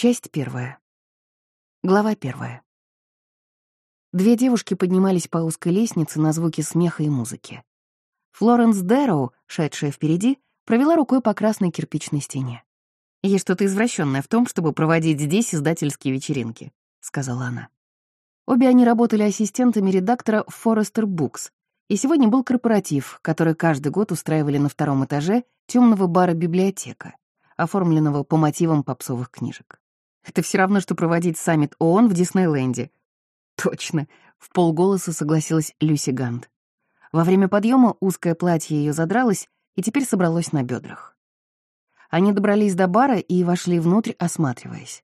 Часть первая. Глава первая. Две девушки поднимались по узкой лестнице на звуки смеха и музыки. Флоренс Дэроу, шедшая впереди, провела рукой по красной кирпичной стене. «Есть что-то извращенное в том, чтобы проводить здесь издательские вечеринки», — сказала она. Обе они работали ассистентами редактора Forrester Books, и сегодня был корпоратив, который каждый год устраивали на втором этаже темного бара библиотека, оформленного по мотивам попсовых книжек. Это все равно, что проводить саммит ООН в Диснейленде. Точно, в полголоса согласилась Люси Гант. Во время подъема узкое платье ее задралось и теперь собралось на бедрах. Они добрались до бара и вошли внутрь, осматриваясь.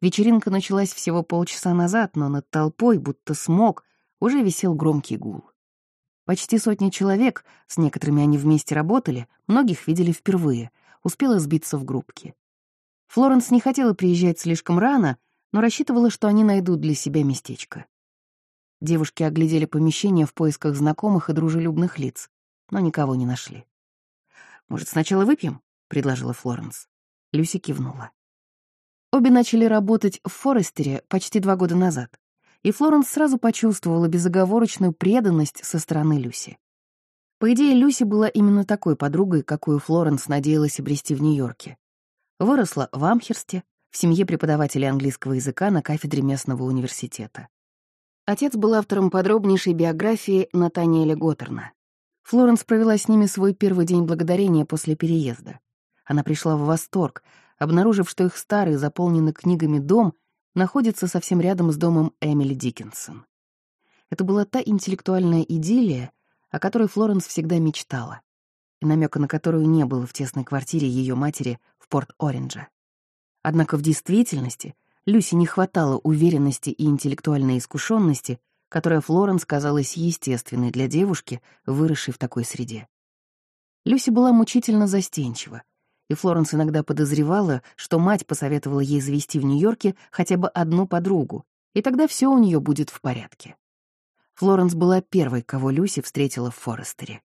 Вечеринка началась всего полчаса назад, но над толпой, будто смог, уже висел громкий гул. Почти сотни человек, с некоторыми они вместе работали, многих видели впервые, успела сбиться в группки. Флоренс не хотела приезжать слишком рано, но рассчитывала, что они найдут для себя местечко. Девушки оглядели помещение в поисках знакомых и дружелюбных лиц, но никого не нашли. «Может, сначала выпьем?» — предложила Флоренс. Люси кивнула. Обе начали работать в Форестере почти два года назад, и Флоренс сразу почувствовала безоговорочную преданность со стороны Люси. По идее, Люси была именно такой подругой, какую Флоренс надеялась обрести в Нью-Йорке. Выросла в Амхерсте, в семье преподавателя английского языка на кафедре местного университета. Отец был автором подробнейшей биографии Натаниэля Готтерна. Флоренс провела с ними свой первый день благодарения после переезда. Она пришла в восторг, обнаружив, что их старый, заполненный книгами дом находится совсем рядом с домом Эмили Диккенсон. Это была та интеллектуальная идиллия, о которой Флоренс всегда мечтала, и намека на которую не было в тесной квартире ее матери Порт-Ориндже. Однако в действительности Люси не хватало уверенности и интеллектуальной искушенности, которая Флоренс казалась естественной для девушки, выросшей в такой среде. Люси была мучительно застенчива, и Флоренс иногда подозревала, что мать посоветовала ей завести в Нью-Йорке хотя бы одну подругу, и тогда все у нее будет в порядке. Флоренс была первой, кого Люси встретила в Форестере.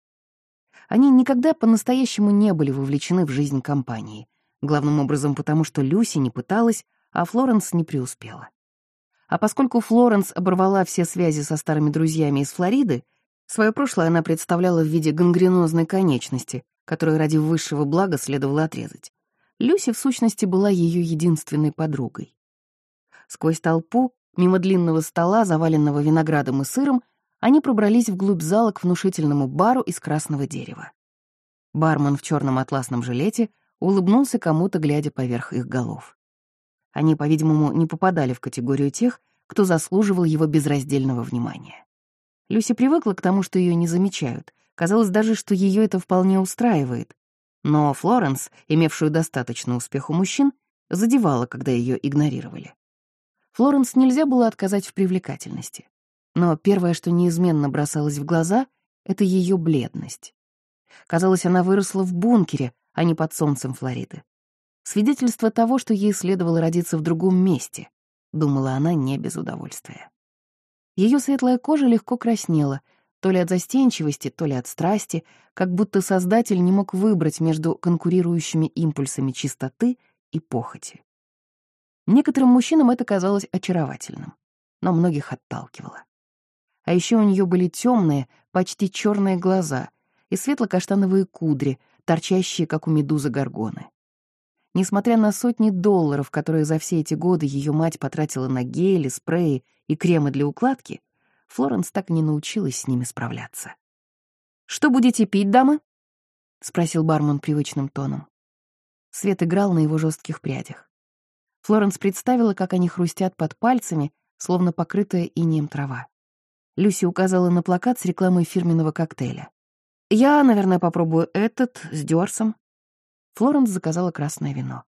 Они никогда по-настоящему не были вовлечены в жизнь компании, главным образом потому, что Люси не пыталась, а Флоренс не преуспела. А поскольку Флоренс оборвала все связи со старыми друзьями из Флориды, свое прошлое она представляла в виде гангренозной конечности, которую ради высшего блага следовало отрезать. Люси, в сущности, была ее единственной подругой. Сквозь толпу, мимо длинного стола, заваленного виноградом и сыром, они пробрались вглубь зала к внушительному бару из красного дерева. Бармен в черном атласном жилете улыбнулся кому-то, глядя поверх их голов. Они, по-видимому, не попадали в категорию тех, кто заслуживал его безраздельного внимания. Люси привыкла к тому, что ее не замечают, Казалось даже, что ее это вполне устраивает. Но Флоренс, имевшую достаточно успех мужчин, задевала, когда ее игнорировали. Флоренс нельзя было отказать в привлекательности. Но первое, что неизменно бросалось в глаза, — это ее бледность. Казалось, она выросла в бункере, а не под солнцем Флориды. Свидетельство того, что ей следовало родиться в другом месте, думала она не без удовольствия. Ее светлая кожа легко краснела, то ли от застенчивости, то ли от страсти, как будто создатель не мог выбрать между конкурирующими импульсами чистоты и похоти. Некоторым мужчинам это казалось очаровательным, но многих отталкивало. А еще у нее были темные, почти черные глаза и светло-каштановые кудри, торчащие, как у медузы горгоны. Несмотря на сотни долларов, которые за все эти годы ее мать потратила на гели, спреи и кремы для укладки, Флоренс так и не научилась с ними справляться. «Что будете пить, дамы?» — спросил бармен привычным тоном. Свет играл на его жестких прядях. Флоренс представила, как они хрустят под пальцами, словно покрытая инеем трава. Люси указала на плакат с рекламой фирменного коктейля. «Я, наверное, попробую этот с дёрсом». Флоренс заказала красное вино.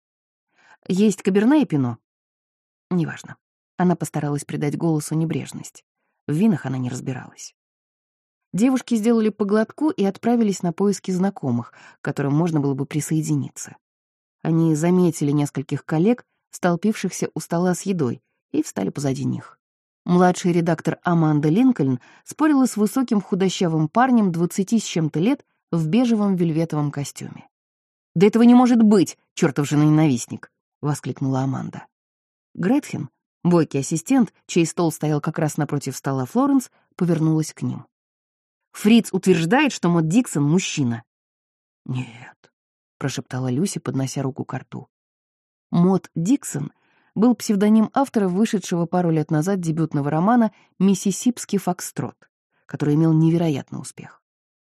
«Есть каберне и пино?» «Неважно». Она постаралась придать голосу небрежность. В винах она не разбиралась. Девушки сделали поглотку и отправились на поиски знакомых, к которым можно было бы присоединиться. Они заметили нескольких коллег, столпившихся у стола с едой, и встали позади них. Младший редактор Аманда Линкольн спорила с высоким худощавым парнем двадцати с чем-то лет в бежевом вельветовом костюме. «Да этого не может быть, чертов ненавистник! воскликнула Аманда. Гретхен, бойкий ассистент, чей стол стоял как раз напротив стола Флоренс, повернулась к ним. Фриц утверждает, что Мот Диксон — мужчина. «Нет», — прошептала Люси, поднося руку к рту. Мот Диксон был псевдоним автора вышедшего пару лет назад дебютного романа «Миссисипский фокстрот», который имел невероятный успех.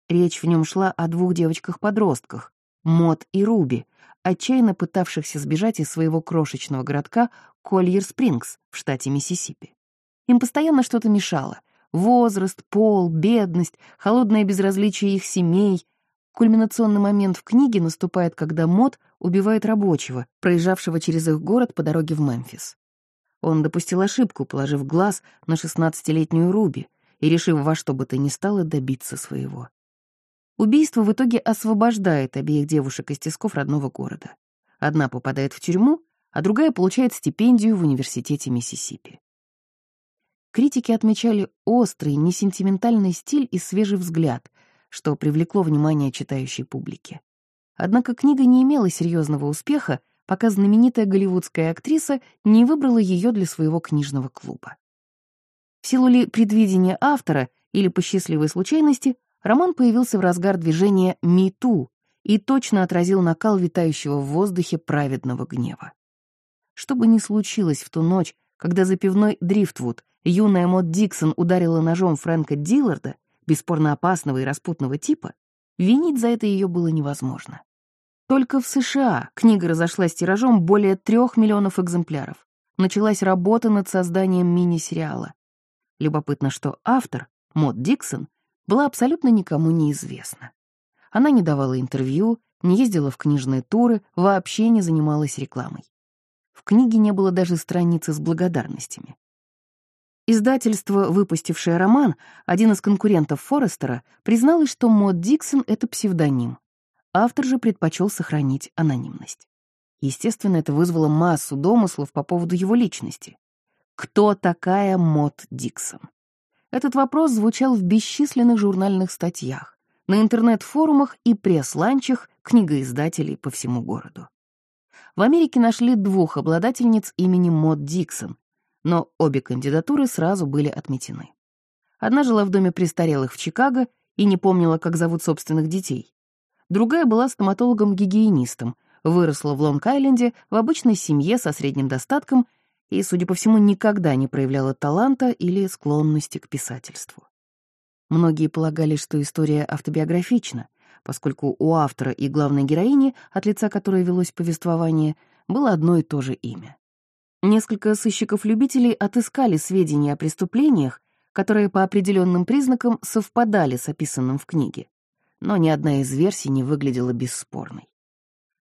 Речь в нем шла о двух девочках-подростках, Мот и Руби, отчаянно пытавшихся сбежать из своего крошечного городка Кольер-Спрингс в штате Миссисипи. Им постоянно что-то мешало — возраст, пол, бедность, холодное безразличие их семей. Кульминационный момент в книге наступает, когда Мот убивает рабочего, проезжавшего через их город по дороге в Мемфис. Он допустил ошибку, положив глаз на 16-летнюю Руби и решив во что бы то ни стало добиться своего. Убийство в итоге освобождает обеих девушек из тисков родного города. Одна попадает в тюрьму, а другая получает стипендию в университете Миссисипи. Критики отмечали острый, несентиментальный стиль и свежий взгляд, что привлекло внимание читающей публики. Однако книга не имела серьезного успеха, пока знаменитая голливудская актриса не выбрала ее для своего книжного клуба. В силу ли предвидения автора или по счастливой случайности, роман появился в разгар движения «Мету» и точно отразил накал витающего в воздухе праведного гнева. Что бы ни случилось в ту ночь, когда за пивной Дрифтвуд юная Мод Диксон ударила ножом Фрэнка Дилларда, бесспорно опасного и распутного типа, винить за это ее было невозможно. Только в США книга разошлась тиражом более трех миллионов экземпляров. Началась работа над созданием мини-сериала. Любопытно, что автор, Мод Диксон, была абсолютно никому неизвестна. Она не давала интервью, не ездила в книжные туры, вообще не занималась рекламой. В книге не было даже страницы с благодарностями. Издательство, выпустившее роман, один из конкурентов Форестера, призналось, что Мод Диксон — это псевдоним. Автор же предпочел сохранить анонимность. Естественно, это вызвало массу домыслов по поводу его личности. Кто такая Мод Диксон? Этот вопрос звучал в бесчисленных журнальных статьях, на интернет-форумах и пресс-ланчах книгоиздателей по всему городу. В Америке нашли двух обладательниц имени Мод Диксон, но обе кандидатуры сразу были отметены. Одна жила в доме престарелых в Чикаго и не помнила, как зовут собственных детей. Другая была стоматологом-гигиенистом, выросла в Лонг-Айленде в обычной семье со средним достатком и, судя по всему, никогда не проявляла таланта или склонности к писательству. Многие полагали, что история автобиографична, поскольку у автора и главной героини, от лица которой велось повествование, было одно и то же имя. Несколько сыщиков-любителей отыскали сведения о преступлениях, которые по определенным признакам совпадали с описанным в книге, но ни одна из версий не выглядела бесспорной.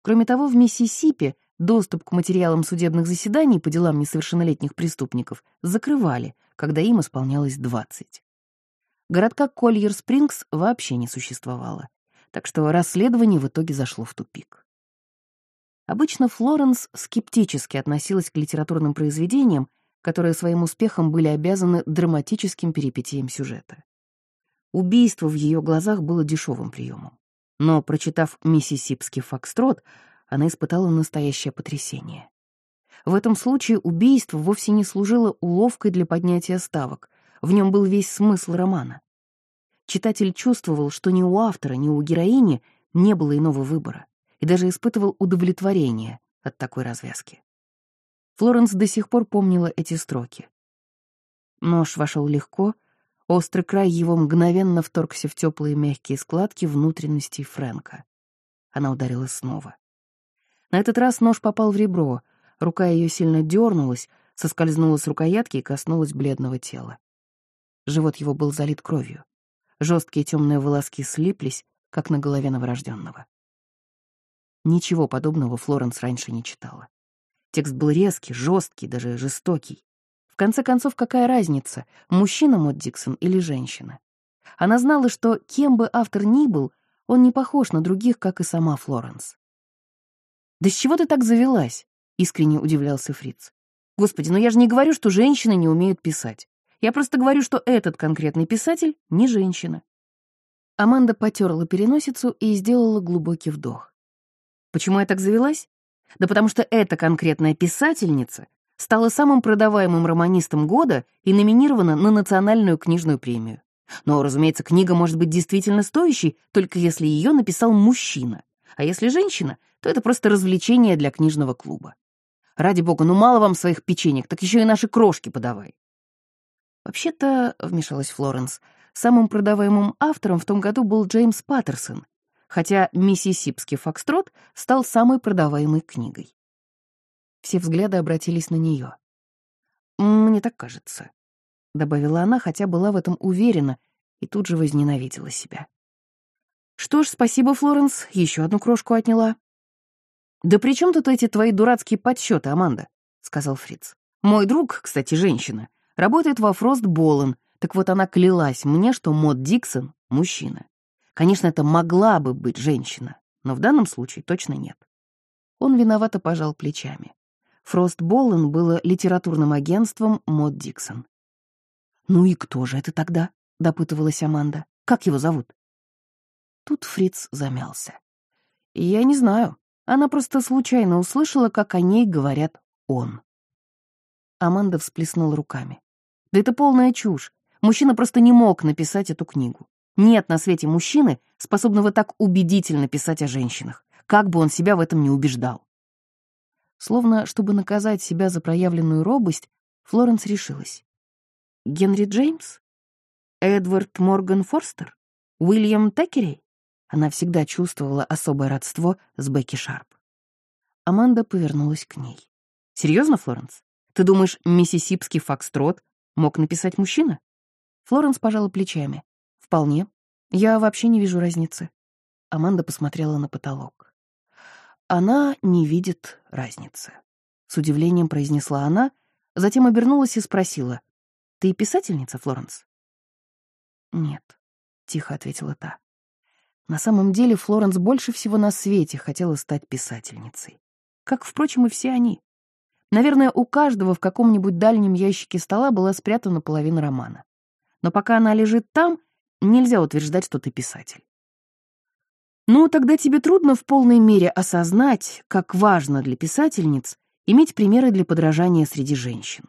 Кроме того, в Миссисипи Доступ к материалам судебных заседаний по делам несовершеннолетних преступников закрывали, когда им исполнялось 20. Городка Кольер-Спрингс вообще не существовало, так что расследование в итоге зашло в тупик. Обычно Флоренс скептически относилась к литературным произведениям, которые своим успехом были обязаны драматическим перипетиям сюжета. Убийство в ее глазах было дешевым приемом. Но, прочитав «Миссисипский фокстрот», она испытала настоящее потрясение. В этом случае убийство вовсе не служило уловкой для поднятия ставок, в нем был весь смысл романа. Читатель чувствовал, что ни у автора, ни у героини не было иного выбора, и даже испытывал удовлетворение от такой развязки. Флоренс до сих пор помнила эти строки. Нож вошел легко, острый край его мгновенно вторгся в теплые мягкие складки внутренностей Фрэнка. Она ударила снова. На этот раз нож попал в ребро, рука ее сильно дернулась, соскользнула с рукоятки и коснулась бледного тела. Живот его был залит кровью. Жесткие темные волоски слиплись, как на голове новорожденного. Ничего подобного Флоренс раньше не читала. Текст был резкий, жесткий, даже жестокий. В конце концов, какая разница, мужчина Мот Диксон или женщина? Она знала, что кем бы автор ни был, он не похож на других, как и сама Флоренс. «Да с чего ты так завелась?» — искренне удивлялся Фриц. «Господи, но я же не говорю, что женщины не умеют писать. Я просто говорю, что этот конкретный писатель не женщина». Аманда потерла переносицу и сделала глубокий вдох. «Почему я так завелась? Да потому что эта конкретная писательница стала самым продаваемым романистом года и номинирована на национальную книжную премию. Но, разумеется, книга может быть действительно стоящей, только если ее написал мужчина. А если женщина, то это просто развлечение для книжного клуба. Ради бога, ну мало вам своих печенек, так еще и наши крошки подавай. Вообще-то, — вмешалась Флоренс, — самым продаваемым автором в том году был Джеймс Паттерсон, хотя «Миссисипский фокстрот» стал самой продаваемой книгой. Все взгляды обратились на нее. «Мне так кажется», — добавила она, хотя была в этом уверена, и тут же возненавидела себя. «Что ж, спасибо, Флоренс, еще одну крошку отняла». «Да при чем тут эти твои дурацкие подсчеты, Аманда?» — сказал Фриц. «Мой друг, кстати, женщина, работает во Фрост Боллен, так вот она клялась мне, что Мод Диксон — мужчина. Конечно, это могла бы быть женщина, но в данном случае точно нет». Он виновато пожал плечами. Фрост Боллен было литературным агентством Мод Диксон. «Ну и кто же это тогда?» — допытывалась Аманда. «Как его зовут?» Тут Фриц замялся. «Я не знаю. Она просто случайно услышала, как о ней говорят «он». Аманда всплеснула руками. «Да это полная чушь. Мужчина просто не мог написать эту книгу. Нет на свете мужчины, способного так убедительно писать о женщинах, как бы он себя в этом не убеждал». Словно, чтобы наказать себя за проявленную робость, Флоренс решилась. «Генри Джеймс? Эдвард Морган Форстер? Уильям Теккери?» Она всегда чувствовала особое родство с Бекки Шарп. Аманда повернулась к ней. «Серьезно, Флоренс? Ты думаешь, миссисипский фокстрот мог написать мужчина?» Флоренс пожала плечами. «Вполне. Я вообще не вижу разницы». Аманда посмотрела на потолок. «Она не видит разницы», — с удивлением произнесла она, затем обернулась и спросила. «Ты писательница, Флоренс?» «Нет», — тихо ответила та. На самом деле Флоренс больше всего на свете хотела стать писательницей. Как, впрочем, и все они. Наверное, у каждого в каком-нибудь дальнем ящике стола была спрятана половина романа. Но пока она лежит там, нельзя утверждать, что ты писатель. Ну, тогда тебе трудно в полной мере осознать, как важно для писательниц иметь примеры для подражания среди женщин.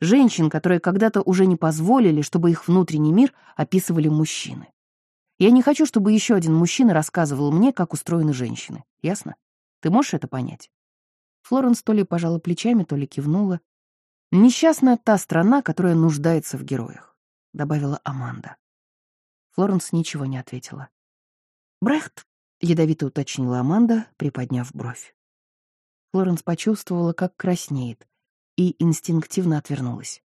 Женщин, которые когда-то уже не позволили, чтобы их внутренний мир описывали мужчины. Я не хочу, чтобы еще один мужчина рассказывал мне, как устроены женщины. Ясно? Ты можешь это понять?» Флоренс то ли пожала плечами, то ли кивнула. «Несчастная та страна, которая нуждается в героях», — добавила Аманда. Флоренс ничего не ответила. «Брехт», — ядовито уточнила Аманда, приподняв бровь. Флоренс почувствовала, как краснеет, и инстинктивно отвернулась.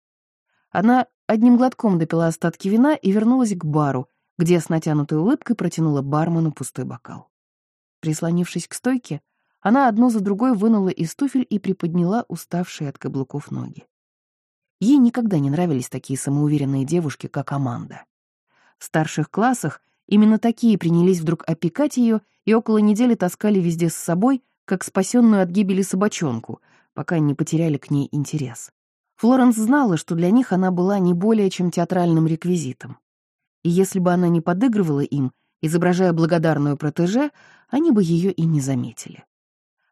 Она одним глотком допила остатки вина и вернулась к бару, где с натянутой улыбкой протянула бармену пустой бокал. Прислонившись к стойке, она одну за другой вынула из туфель и приподняла уставшие от каблуков ноги. Ей никогда не нравились такие самоуверенные девушки, как Аманда. В старших классах именно такие принялись вдруг опекать ее и около недели таскали везде с собой, как спасенную от гибели собачонку, пока не потеряли к ней интерес. Флоренс знала, что для них она была не более чем театральным реквизитом и если бы она не подыгрывала им, изображая благодарную протеже, они бы ее и не заметили.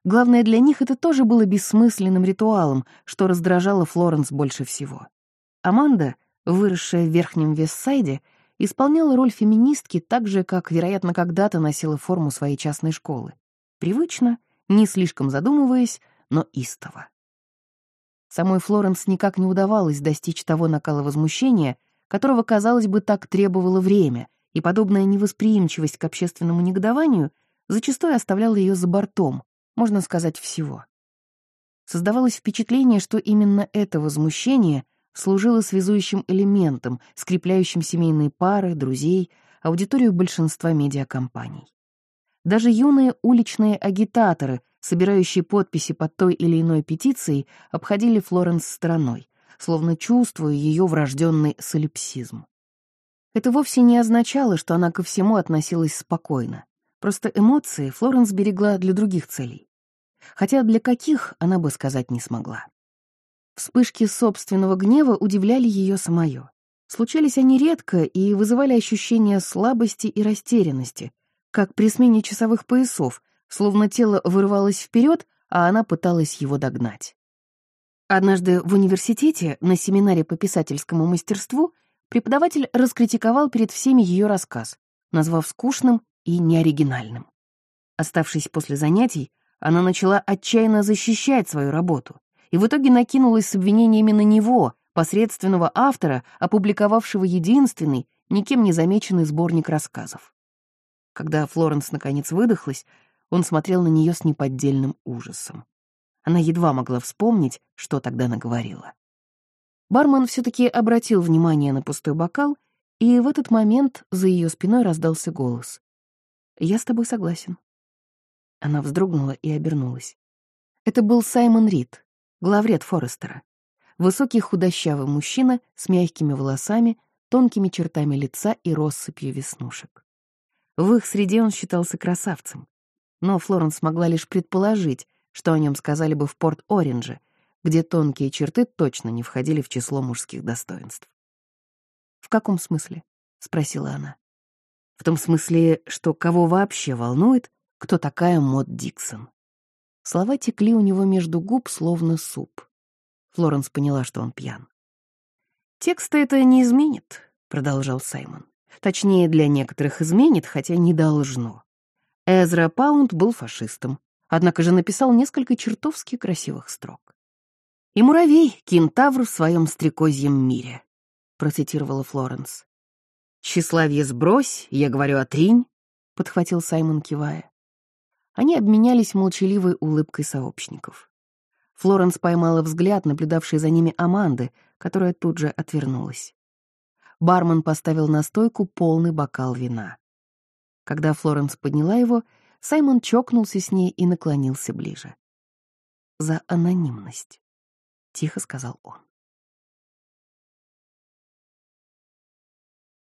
Главное, для них это тоже было бессмысленным ритуалом, что раздражало Флоренс больше всего. Аманда, выросшая в Верхнем Вестсайде, исполняла роль феминистки так же, как, вероятно, когда-то носила форму своей частной школы. Привычно, не слишком задумываясь, но истово. Самой Флоренс никак не удавалось достичь того накала возмущения, которого, казалось бы, так требовало время, и подобная невосприимчивость к общественному негодованию зачастую оставляла ее за бортом, можно сказать, всего. Создавалось впечатление, что именно это возмущение служило связующим элементом, скрепляющим семейные пары, друзей, аудиторию большинства медиакомпаний. Даже юные уличные агитаторы, собирающие подписи под той или иной петицией, обходили Флоренс стороной, словно чувствуя ее врожденный солипсизм. Это вовсе не означало, что она ко всему относилась спокойно. Просто эмоции Флоренс берегла для других целей. Хотя для каких, она бы сказать не смогла. Вспышки собственного гнева удивляли ее самое. Случались они редко и вызывали ощущение слабости и растерянности, как при смене часовых поясов, словно тело вырывалось вперед, а она пыталась его догнать. Однажды в университете на семинаре по писательскому мастерству преподаватель раскритиковал перед всеми ее рассказ, назвав скучным и неоригинальным. Оставшись после занятий, она начала отчаянно защищать свою работу и в итоге накинулась с обвинениями на него, посредственного автора, опубликовавшего единственный, никем не замеченный сборник рассказов. Когда Флоренс наконец выдохлась, он смотрел на нее с неподдельным ужасом. Она едва могла вспомнить, что тогда наговорила. Бармен все-таки обратил внимание на пустой бокал, и в этот момент за ее спиной раздался голос. «Я с тобой согласен». Она вздрогнула и обернулась. Это был Саймон Рид, главред Форестера. Высокий худощавый мужчина с мягкими волосами, тонкими чертами лица и россыпью веснушек. В их среде он считался красавцем. Но Флоренс могла лишь предположить, что о нем сказали бы в Порт-Оринже, где тонкие черты точно не входили в число мужских достоинств. «В каком смысле?» — спросила она. «В том смысле, что кого вообще волнует, кто такая Мод Диксон?» Слова текли у него между губ, словно суп. Флоренс поняла, что он пьян. «Текста это не изменит», — продолжал Саймон. Точнее, для некоторых изменит, хотя не должно. Эзра Паунд был фашистом, однако же написал несколько чертовски красивых строк. «И муравей, кентавр в своем стрекозьем мире», — процитировала Флоренс. «Тщеславие сбрось, я говорю отринь», — подхватил Саймон, кивая. Они обменялись молчаливой улыбкой сообщников. Флоренс поймала взгляд, наблюдавший за ними Аманды, которая тут же отвернулась. Бармен поставил на стойку полный бокал вина. Когда Флоренс подняла его, Саймон чокнулся с ней и наклонился ближе. «За анонимность», — тихо сказал он.